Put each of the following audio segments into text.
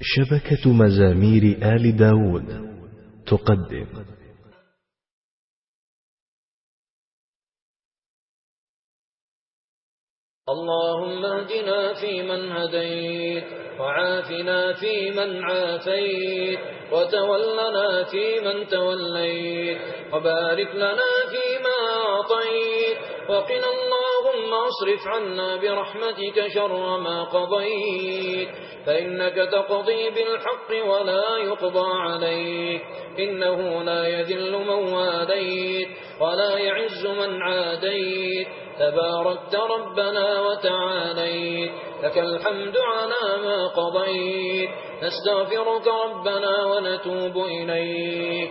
شبكة مزامير آل داود تقدم. اللهم اهدنا فيمن هديت وعافنا فيمن عافيت وتولنا فيمن توليت وبارك لنا فيما أعطيت وقنا اللهم اصرف عنا برحمتك شر ما قضيت فإنك تقضي بالحق ولا يقضى عليك. إنه لا يذل من واليت ولا يعز من عاديت. تباركت ربنا وتعاليت. لك الحمد على ما قضيت. نستغفرك ربنا ونتوب إليك.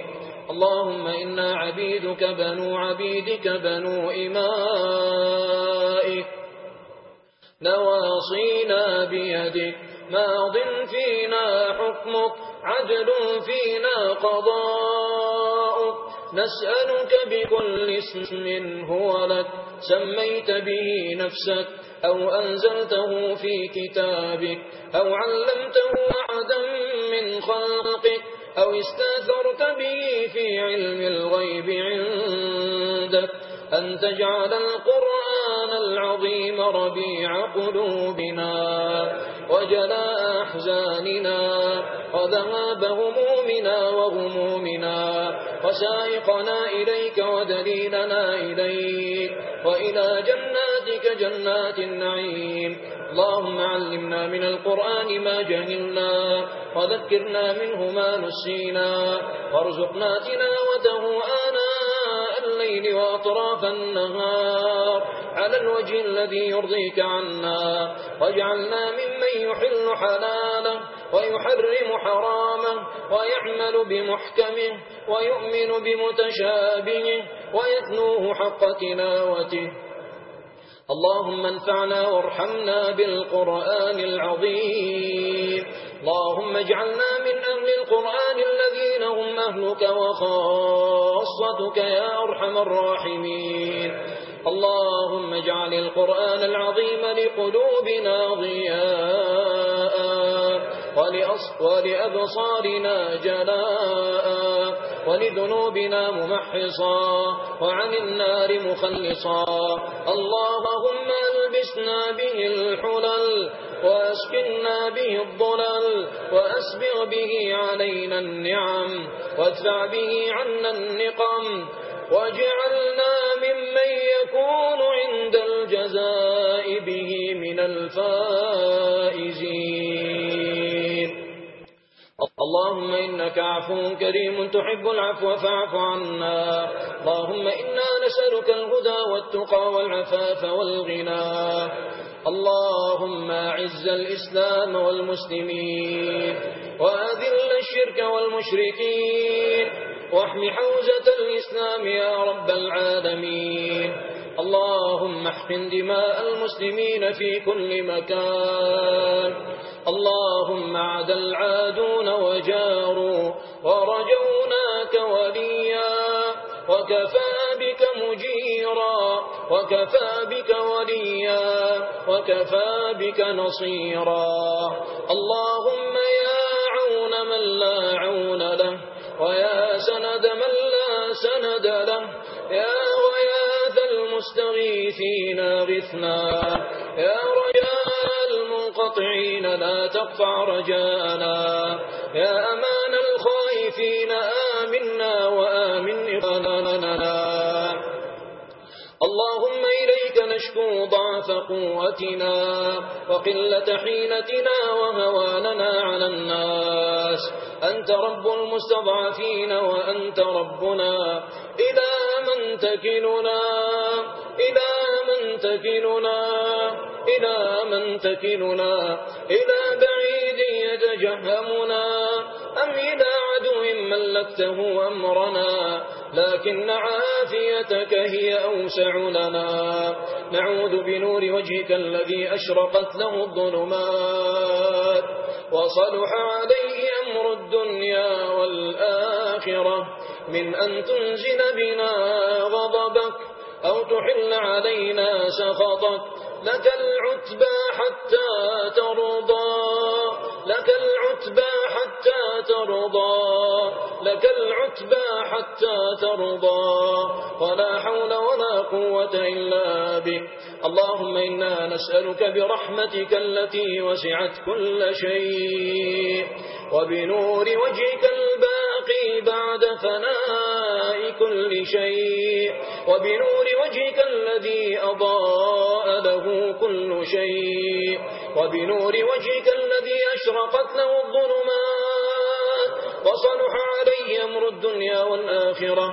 اللهم إنا عبيدك بنو عبيدك بنو إمائك. نواصينا بيدك. ماض فينا حكمك عدل فينا قضاءك نسألك بكل اسم هو لك سميت به نفسك أو أنزلته في كتابك أو علمته أحدا من خلقك أو استأثرت به في علم الغيب عندك. أن تجعل القرآن العظيم ربيع قلوبنا. وجلاء أحزاننا وذهاب همومنا وغمومنا وسائقنا إليك ودليلنا إليك وإلى جناتك جنات النعيم. اللهم علمنا من القرآن ما جهلنا وذكرنا منه ما نسينا وارزقنا تلاوته آنا الليل وأطراف النهار على الوجه الذي يرضيك عنا. واجعلنا ممن يحل حلاله ويحرم حرامه ويعمل بمحكمه ويؤمن بمتشابهه ويثنوه حق تلاوته. اللهم انفعنا وارحمنا بالقرآن العظيم. اللهم اجعلنا من أهل القرآن الذين هم أهلك وخاصتك يا أرحم الراحمين. اللهم اجعل القرآن العظيم لقلوبنا ضياء ولأبصارنا جلاء ولذنوبنا ممحصا وعن النار مخلصا. اللهم ألبسنا به واسكنا به الضلال وأسبغ به علينا النعم وادفع به عنا النقم واجعلنا ممن يكون عند الجزاء به من الفائزين. اللهم إنك عفو كريم تحب العفو فاعف عنا. اللهم إنا نسألك الهدى والتقى والعفاف والغنى. اللهم عز الإسلام والمسلمين وأذل الشرك والمشركين واحم حوزة الإسلام يا رب العالمين اللهم احقن دماء المسلمين في كل مكان اللهم عد العادون وجاروا ورجوناك وليا وكفاك بك مجيرا وكفى بك وليا وكفى بك نصيرا. اللهم يا عون من لا عون له ويا سند من لا سند له يا ويا ذا المستغيثين غثنا يا رجاء المنقطعين لا تقطع رجانا يا أمان الخائفين نشكو ضعف قوتنا وقلة حيلتنا وهواننا على الناس أنت رب المستضعفين وأنت ربنا إذا من تكلنا إذا من تكلنا إلى من تكلنا إلى بعيد يتجهمنا أم إلى عدو ملكته أمرنا لكن عافيتك هي أوسع لنا. نعوذ بنور وجهك الذي أشرقت له الظلمات. وصلح عليه أمر الدنيا والآخرة. من أن تنزل بنا غضبك أو تحل علينا سخطك. لك العتبى حتى ترضى. لك العتبى حتى ترضى. لك العتبى حتى ترضى. ولا حول ولا قوة إلا به. اللهم إنا نسألك برحمتك التي وسعت كل شيء. وبنور وجهك الباقي بعد فناء كل شيء. وبنور وجهك الذي أضاء له كل شيء. وبنور وجهك الذي أشرقت له الظلمات وصلح عليه أمر الدنيا والآخرة.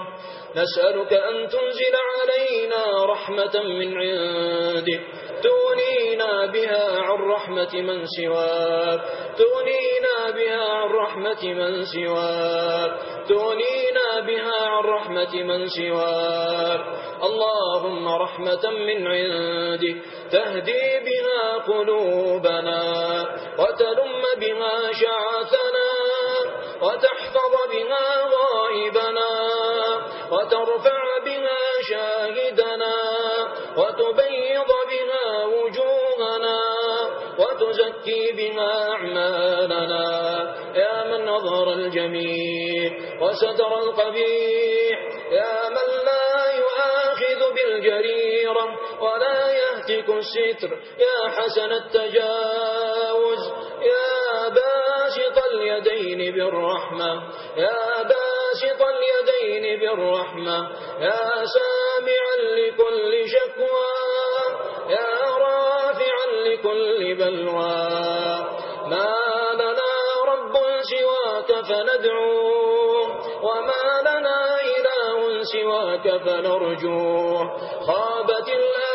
نسألك أن تنزل علينا رحمة من عندك. تونينا بها عن رحمة من سواك. تونينا بها عن رحمة من سواك. تونينا بها عن رحمة من سواك. اللهم رحمة من عندك. تهدي بها قلوبنا وتلم بها شعثنا وتحفظ بها غائبنا وترفع بها شاهدنا وتبيض بها وجوهنا وتزكي بها أعمالنا يا من نظر الجميل وستر القبيح يا من لا يؤاخذ بالجريرة ولا يهتك الستر يا حسن التجاوز يا باسط اليدين بالرحمة يا سامعا لكل شكوى يا رافعا لكل بلوى. ما لنا رب سواك فندعوه وما لنا إله سواك فنرجوه خابت الله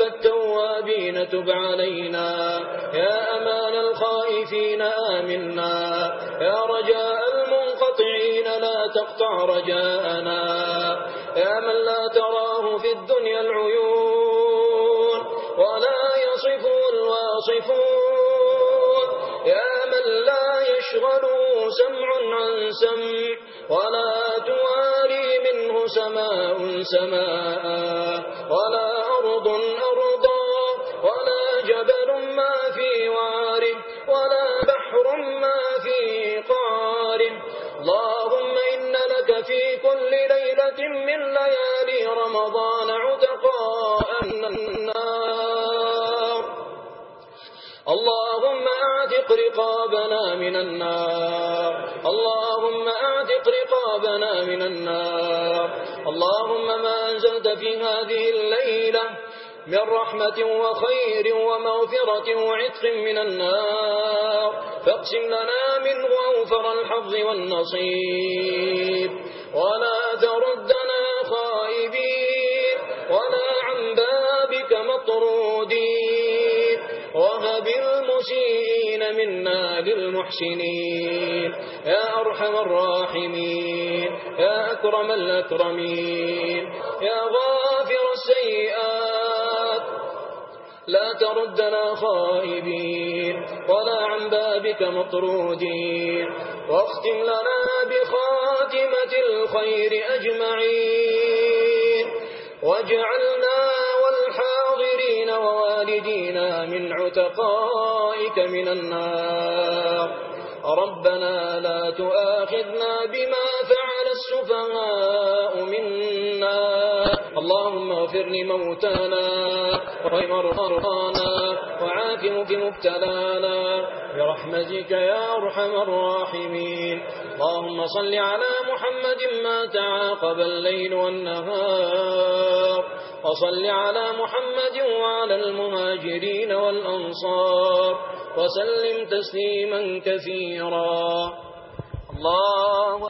وحب التوابين تب علينا. يا أمان الخائفين آمنا. يا رجاء المنقطعين لا تقطع رجاءنا. يا من لا تراه في الدنيا العيون ولا يصفه الواصفون. يا من لا يشغله سمع عن سمع ولا تواري منه سماء سماء ولا أرض أرض في كل ليلة من ليالي رمضان عتقاء من النار. اللهم أعتق رقابنا من النار. اللهم أعتق رقابنا من النار. اللهم ما أنزلت في هذه الليلة من رحمة وخير ومغفرة وعتق من النار. فاقسم لنا منه أوفر الحظ والنصيب. ولا تردنا خائبين ولا عن بابك مطرودين وهب المسيئين منا للمحسنين يا أرحم الراحمين يا أكرم الأكرمين يا غافر السيئات لا تردنا خائبين ولا عن بابك مطرودين واختم لنا بخاتمة الخير أجمعين واجعلنا والحاضرين ووالدينا من عتقائك من النار ربنا لا تؤاخذنا بما فعل السفهاء منا اللهم اغفر لموتانا ومرضانا وعاكمك مبتلانا برحمتك يا أرحم الراحمين. اللهم صل على محمد ما تعاقب الليل والنهار. وصل على محمد وعلى المهاجرين والأنصار. وسلم تسليما كثيرا. الله